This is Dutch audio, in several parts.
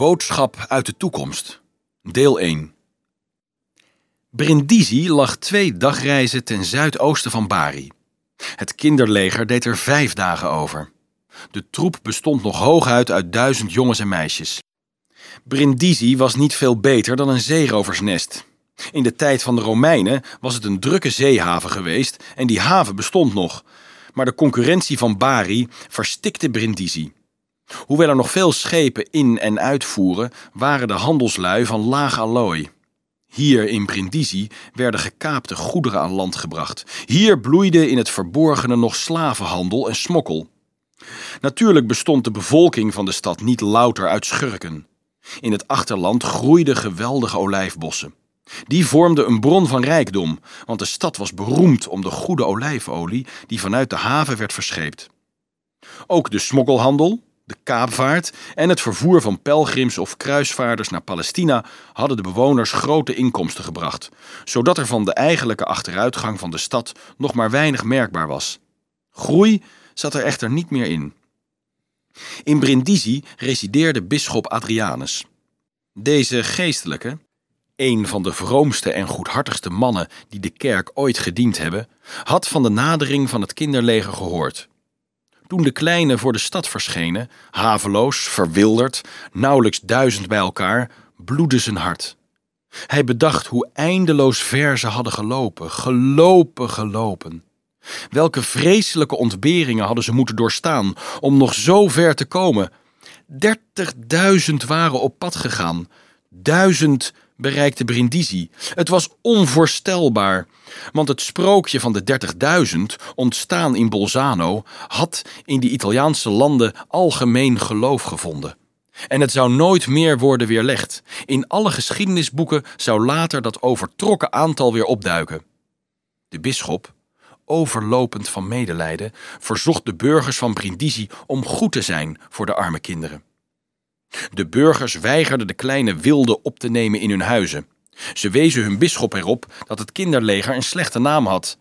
boodschap uit de toekomst. Deel 1. Brindisi lag twee dagreizen ten zuidoosten van Bari. Het kinderleger deed er vijf dagen over. De troep bestond nog hooguit uit duizend jongens en meisjes. Brindisi was niet veel beter dan een zeeroversnest. In de tijd van de Romeinen was het een drukke zeehaven geweest en die haven bestond nog. Maar de concurrentie van Bari verstikte Brindisi. Hoewel er nog veel schepen in en uitvoeren, waren de handelslui van laag allooi. Hier in Brindisi werden gekaapte goederen aan land gebracht. Hier bloeide in het verborgene nog slavenhandel en smokkel. Natuurlijk bestond de bevolking van de stad niet louter uit schurken. In het achterland groeiden geweldige olijfbossen. Die vormden een bron van rijkdom, want de stad was beroemd om de goede olijfolie die vanuit de haven werd verscheept. Ook de smokkelhandel, de kaapvaart en het vervoer van pelgrims of kruisvaarders naar Palestina hadden de bewoners grote inkomsten gebracht, zodat er van de eigenlijke achteruitgang van de stad nog maar weinig merkbaar was. Groei zat er echter niet meer in. In Brindisi resideerde bisschop Adrianus. Deze geestelijke, een van de vroomste en goedhartigste mannen die de kerk ooit gediend hebben, had van de nadering van het kinderleger gehoord. Toen de kleinen voor de stad verschenen, haveloos, verwilderd, nauwelijks duizend bij elkaar, bloedde zijn hart. Hij bedacht hoe eindeloos ver ze hadden gelopen, gelopen, gelopen. Welke vreselijke ontberingen hadden ze moeten doorstaan om nog zo ver te komen? Dertigduizend waren op pad gegaan. Duizend bereikte Brindisi. Het was onvoorstelbaar, want het sprookje van de 30.000, ontstaan in Bolzano, had in die Italiaanse landen algemeen geloof gevonden. En het zou nooit meer worden weerlegd. In alle geschiedenisboeken zou later dat overtrokken aantal weer opduiken. De bisschop, overlopend van medelijden, verzocht de burgers van Brindisi om goed te zijn voor de arme kinderen. De burgers weigerden de kleine wilden op te nemen in hun huizen. Ze wezen hun bisschop erop dat het kinderleger een slechte naam had.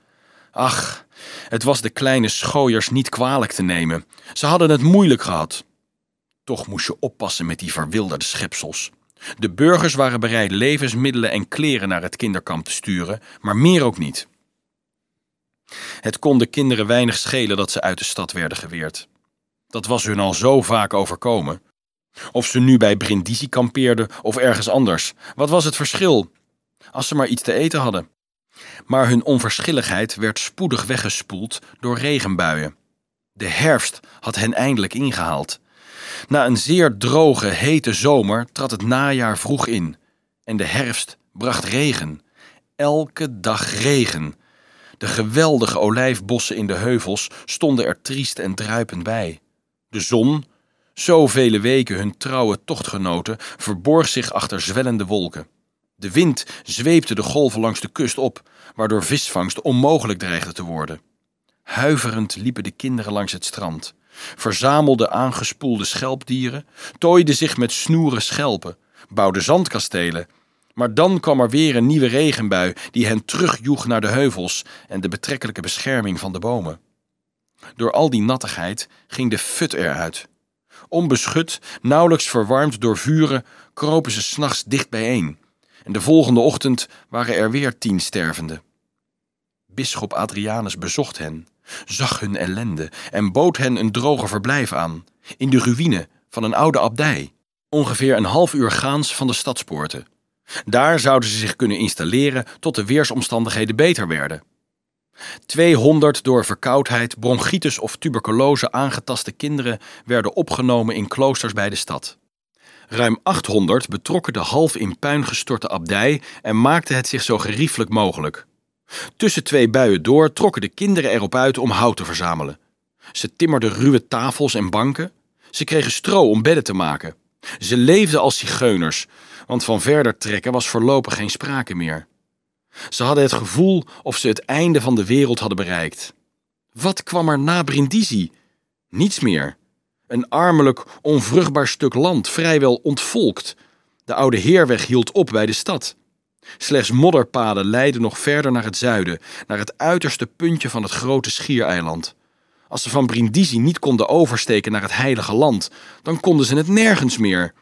Ach, het was de kleine schooiers niet kwalijk te nemen. Ze hadden het moeilijk gehad. Toch moest je oppassen met die verwilderde schepsels. De burgers waren bereid levensmiddelen en kleren naar het kinderkamp te sturen, maar meer ook niet. Het kon de kinderen weinig schelen dat ze uit de stad werden geweerd. Dat was hun al zo vaak overkomen. Of ze nu bij Brindisi kampeerden of ergens anders. Wat was het verschil? Als ze maar iets te eten hadden. Maar hun onverschilligheid werd spoedig weggespoeld door regenbuien. De herfst had hen eindelijk ingehaald. Na een zeer droge, hete zomer trad het najaar vroeg in. En de herfst bracht regen. Elke dag regen. De geweldige olijfbossen in de heuvels stonden er triest en druipend bij. De zon, zo vele weken hun trouwe tochtgenoten, verborg zich achter zwellende wolken. De wind zweepte de golven langs de kust op, waardoor visvangst onmogelijk dreigde te worden. Huiverend liepen de kinderen langs het strand, verzamelden aangespoelde schelpdieren, tooiden zich met snoeren schelpen, bouwden zandkastelen. Maar dan kwam er weer een nieuwe regenbui die hen terugjoeg naar de heuvels en de betrekkelijke bescherming van de bomen. Door al die nattigheid ging de fut eruit. Onbeschut, nauwelijks verwarmd door vuren, kropen ze s'nachts dicht bijeen. En de volgende ochtend waren er weer tien stervenden. Bisschop Adrianus bezocht hen, zag hun ellende en bood hen een droge verblijf aan, in de ruïne van een oude abdij, ongeveer een half uur gaans van de stadspoorten. Daar zouden ze zich kunnen installeren tot de weersomstandigheden beter werden. 200 door verkoudheid, bronchitis of tuberculose aangetaste kinderen werden opgenomen in kloosters bij de stad. Ruim 800 betrokken de half in puin gestorte abdij en maakten het zich zo geriefelijk mogelijk. Tussen twee buien door trokken de kinderen erop uit om hout te verzamelen. Ze timmerden ruwe tafels en banken. Ze kregen stro om bedden te maken. Ze leefden als zigeuners, want van verder trekken was voorlopig geen sprake meer. Ze hadden het gevoel of ze het einde van de wereld hadden bereikt. Wat kwam er na Brindisi? Niets meer. Een armelijk, onvruchtbaar stuk land, vrijwel ontvolkt. De oude heerweg hield op bij de stad. Slechts modderpaden leidden nog verder naar het zuiden, naar het uiterste puntje van het grote schiereiland. Als ze van Brindisi niet konden oversteken naar het heilige land, dan konden ze het nergens meer.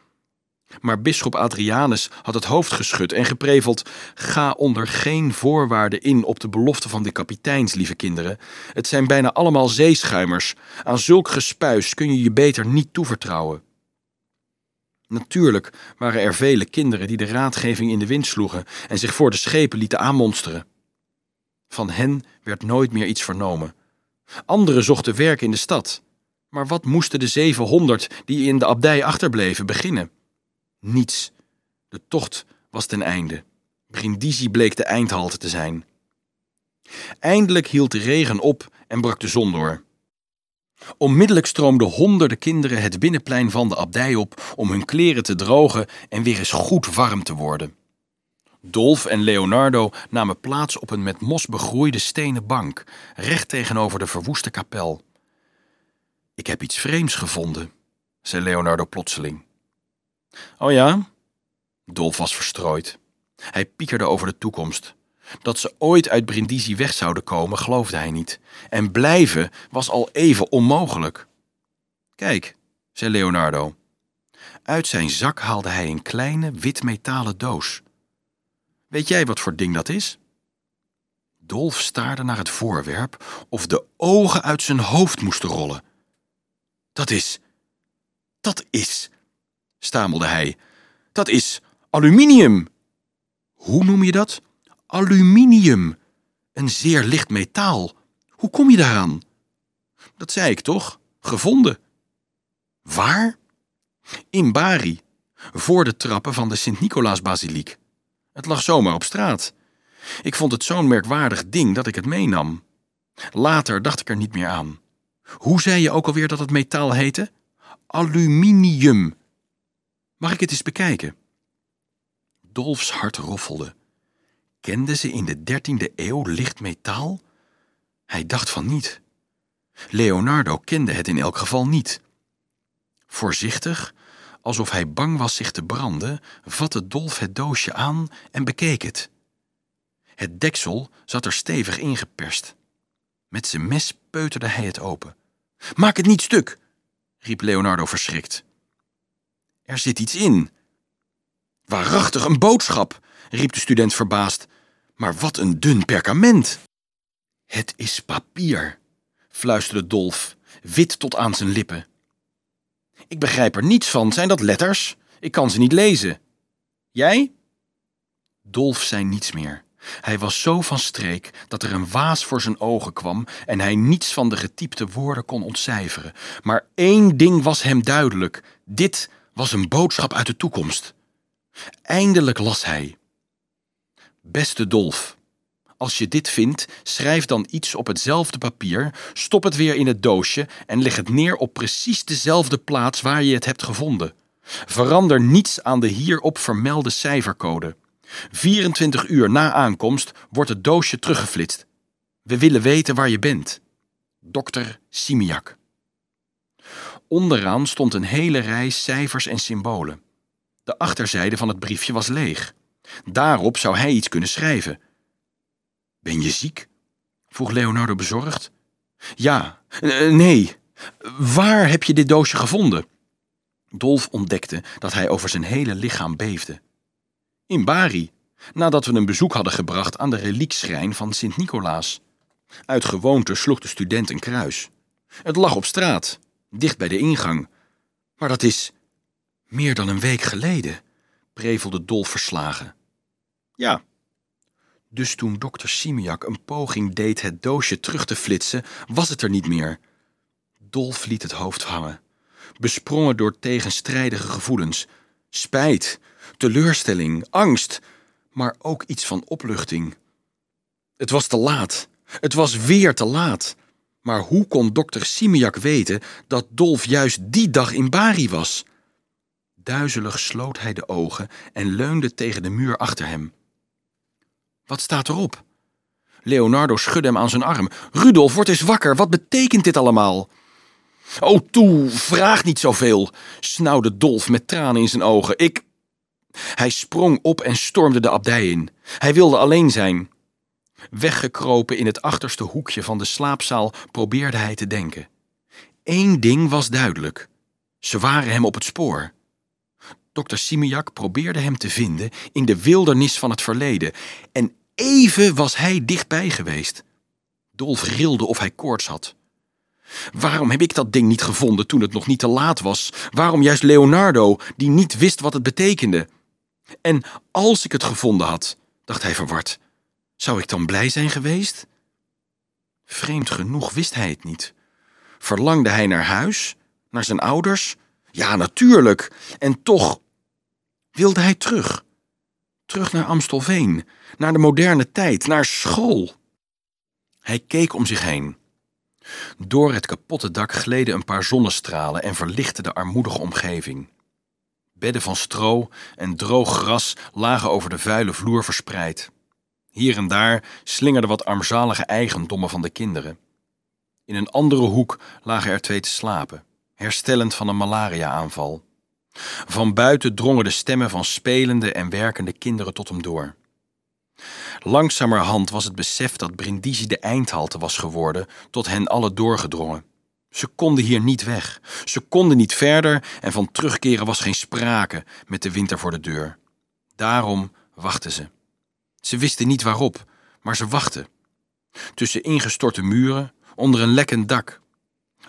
Maar bisschop Adrianus had het hoofd geschud en gepreveld: Ga onder geen voorwaarde in op de belofte van de kapiteins, lieve kinderen. Het zijn bijna allemaal zeeschuimers. Aan zulk gespuis kun je je beter niet toevertrouwen. Natuurlijk waren er vele kinderen die de raadgeving in de wind sloegen en zich voor de schepen lieten aanmonsteren. Van hen werd nooit meer iets vernomen. Anderen zochten werk in de stad. Maar wat moesten de zevenhonderd die in de abdij achterbleven beginnen? Niets. De tocht was ten einde. Brindisi bleek de eindhalte te zijn. Eindelijk hield de regen op en brak de zon door. Onmiddellijk stroomden honderden kinderen het binnenplein van de abdij op om hun kleren te drogen en weer eens goed warm te worden. Dolf en Leonardo namen plaats op een met mos begroeide stenen bank, recht tegenover de verwoeste kapel. Ik heb iets vreemds gevonden, zei Leonardo plotseling. Oh ja? Dolf was verstrooid. Hij piekerde over de toekomst. Dat ze ooit uit Brindisi weg zouden komen, geloofde hij niet. En blijven was al even onmogelijk. Kijk, zei Leonardo. Uit zijn zak haalde hij een kleine witmetalen doos. Weet jij wat voor ding dat is? Dolf staarde naar het voorwerp of de ogen uit zijn hoofd moesten rollen. Dat is. Dat is. Stamelde hij. Dat is aluminium. Hoe noem je dat? Aluminium. Een zeer licht metaal. Hoe kom je daaraan? Dat zei ik toch? Gevonden. Waar? In Bari, voor de trappen van de Sint-Nicolaas-basiliek. Het lag zomaar op straat. Ik vond het zo'n merkwaardig ding dat ik het meenam. Later dacht ik er niet meer aan. Hoe zei je ook alweer dat het metaal heette? Aluminium. Mag ik het eens bekijken? Dolfs hart roffelde. Kende ze in de dertiende eeuw licht metaal? Hij dacht van niet. Leonardo kende het in elk geval niet. Voorzichtig, alsof hij bang was zich te branden, vatte Dolf het doosje aan en bekeek het. Het deksel zat er stevig ingeperst. Met zijn mes peuterde hij het open. Maak het niet stuk, riep Leonardo verschrikt. Er zit iets in. Waarachtig een boodschap, riep de student verbaasd. Maar wat een dun perkament. Het is papier, fluisterde Dolf, wit tot aan zijn lippen. Ik begrijp er niets van. Zijn dat letters? Ik kan ze niet lezen. Jij? Dolf zei niets meer. Hij was zo van streek dat er een waas voor zijn ogen kwam en hij niets van de getypte woorden kon ontcijferen. Maar één ding was hem duidelijk: dit was een boodschap uit de toekomst. Eindelijk las hij. Beste Dolf, als je dit vindt, schrijf dan iets op hetzelfde papier, stop het weer in het doosje en leg het neer op precies dezelfde plaats waar je het hebt gevonden. Verander niets aan de hierop vermelde cijfercode. 24 uur na aankomst wordt het doosje teruggeflitst. We willen weten waar je bent. Dokter Simiak. Onderaan stond een hele rij cijfers en symbolen. De achterzijde van het briefje was leeg. Daarop zou hij iets kunnen schrijven. Ben je ziek? vroeg Leonardo bezorgd. Ja, nee. Waar heb je dit doosje gevonden? Dolf ontdekte dat hij over zijn hele lichaam beefde. In Bari, nadat we een bezoek hadden gebracht aan de reliekschrijn van Sint-Nicolaas. Uit gewoonte sloeg de student een kruis. Het lag op straat, dicht bij de ingang. Maar dat is meer dan een week geleden, prevelde Dolf verslagen. Ja. Dus toen dokter Simiak een poging deed het doosje terug te flitsen, was het er niet meer. Dolf liet het hoofd hangen, besprongen door tegenstrijdige gevoelens. Spijt, teleurstelling, angst, maar ook iets van opluchting. Het was te laat. Het was weer te laat. Maar hoe kon dokter Simiak weten dat Dolf juist die dag in Bari was? Duizelig sloot hij de ogen en leunde tegen de muur achter hem. Wat staat erop? Leonardo schudde hem aan zijn arm. Rudolf, word eens wakker. Wat betekent dit allemaal? Oh, toe, vraag niet zoveel, snauwde Dolf met tranen in zijn ogen. Ik. Hij sprong op en stormde de abdij in. Hij wilde alleen zijn. Weggekropen in het achterste hoekje van de slaapzaal probeerde hij te denken. Eén ding was duidelijk: ze waren hem op het spoor. Dokter Simiak probeerde hem te vinden in de wildernis van het verleden. En even was hij dichtbij geweest. Dolf rilde of hij koorts had. Waarom heb ik dat ding niet gevonden toen het nog niet te laat was? Waarom juist Leonardo, die niet wist wat het betekende? En als ik het gevonden had, dacht hij verward, zou ik dan blij zijn geweest? Vreemd genoeg wist hij het niet. Verlangde hij naar huis, naar zijn ouders? Ja, natuurlijk. En toch wilde hij terug. Terug naar Amstelveen, naar de moderne tijd, naar school. Hij keek om zich heen. Door het kapotte dak gleden een paar zonnestralen en verlichtten de armoedige omgeving. Bedden van stro en droog gras lagen over de vuile vloer verspreid. Hier en daar slingerden wat armzalige eigendommen van de kinderen. In een andere hoek lagen er twee te slapen, herstellend van een malaria-aanval. Van buiten drongen de stemmen van spelende en werkende kinderen tot hem door. Langzamerhand was het besef dat Brindisi de eindhalte was geworden tot hen allen doorgedrongen. Ze konden hier niet weg. Ze konden niet verder en van terugkeren was geen sprake met de winter voor de deur. Daarom wachten ze. Ze wisten niet waarop, maar ze wachten. Tussen ingestorte muren, onder een lekkend dak.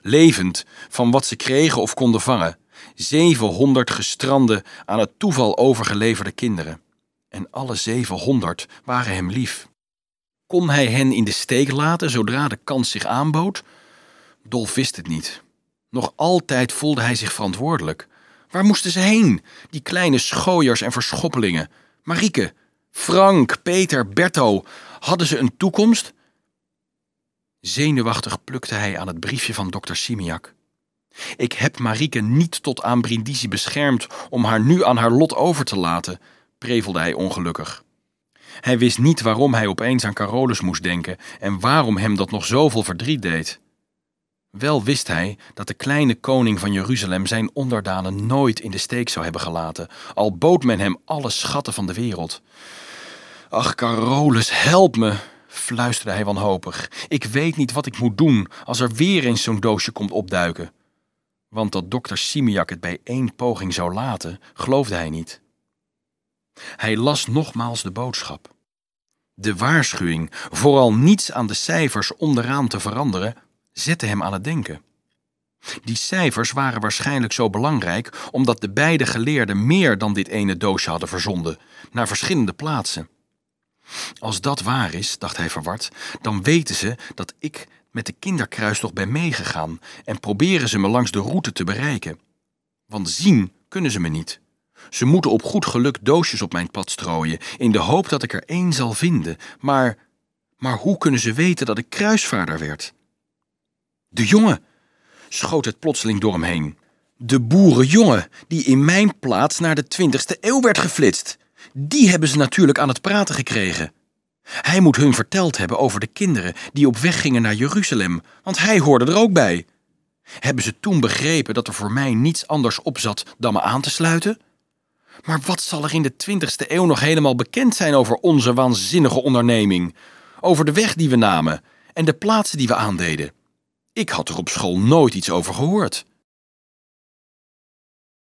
Levend van wat ze kregen of konden vangen. 700 gestrande, aan het toeval overgeleverde kinderen. En alle 700 waren hem lief. Kon hij hen in de steek laten zodra de kans zich aanbood? Dolf wist het niet. Nog altijd voelde hij zich verantwoordelijk. Waar moesten ze heen, die kleine schooiers en verschoppelingen? Marieke, Frank, Peter, Berto, hadden ze een toekomst? Zenuwachtig plukte hij aan het briefje van dokter Simiak. Ik heb Marieke niet tot aan Brindisi beschermd om haar nu aan haar lot over te laten, prevelde hij ongelukkig. Hij wist niet waarom hij opeens aan Carolus moest denken en waarom hem dat nog zoveel verdriet deed. Wel wist hij dat de kleine koning van Jeruzalem zijn onderdanen nooit in de steek zou hebben gelaten, al bood men hem alle schatten van de wereld. Ach, Carolus, help me, fluisterde hij wanhopig. Ik weet niet wat ik moet doen als er weer eens zo'n doosje komt opduiken. Want dat dokter Simiak het bij één poging zou laten, geloofde hij niet. Hij las nogmaals de boodschap. De waarschuwing, vooral niets aan de cijfers onderaan te veranderen, zette hem aan het denken. Die cijfers waren waarschijnlijk zo belangrijk omdat de beide geleerden meer dan dit ene doosje hadden verzonden, naar verschillende plaatsen. Als dat waar is, dacht hij verward, dan weten ze dat ik met de kinderkruistocht ben meegegaan en proberen ze me langs de route te bereiken. Want zien kunnen ze me niet. Ze moeten op goed geluk doosjes op mijn pad strooien, in de hoop dat ik er één zal vinden. Maar, maar hoe kunnen ze weten dat ik kruisvaarder werd? De jongen, schoot het plotseling door hem heen. De boerenjongen die in mijn plaats naar de twintigste eeuw werd geflitst. Die hebben ze natuurlijk aan het praten gekregen. Hij moet hun verteld hebben over de kinderen die op weg gingen naar Jeruzalem, want hij hoorde er ook bij. Hebben ze toen begrepen dat er voor mij niets anders op zat dan me aan te sluiten? Maar wat zal er in de twintigste eeuw nog helemaal bekend zijn over onze waanzinnige onderneming? Over de weg die we namen en de plaatsen die we aandeden? Ik had er op school nooit iets over gehoord.